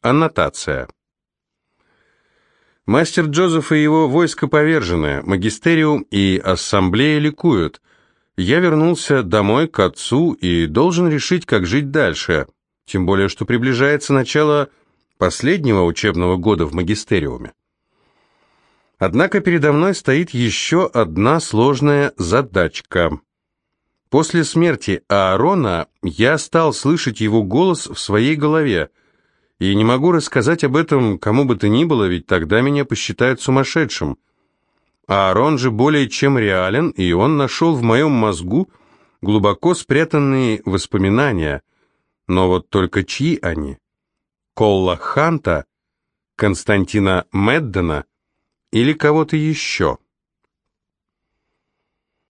Аннотация. Мастер Джозеф и его войско повержены, магистериум и ассамблея ликуют. Я вернулся домой к отцу и должен решить, как жить дальше, тем более, что приближается начало последнего учебного года в магистериуме. Однако передо мной стоит еще одна сложная задачка. После смерти Аарона я стал слышать его голос в своей голове, и не могу рассказать об этом кому бы то ни было, ведь тогда меня посчитают сумасшедшим. Аарон же более чем реален, и он нашел в моем мозгу глубоко спрятанные воспоминания. Но вот только чьи они? Колла Ханта, Константина Меддена или кого-то еще?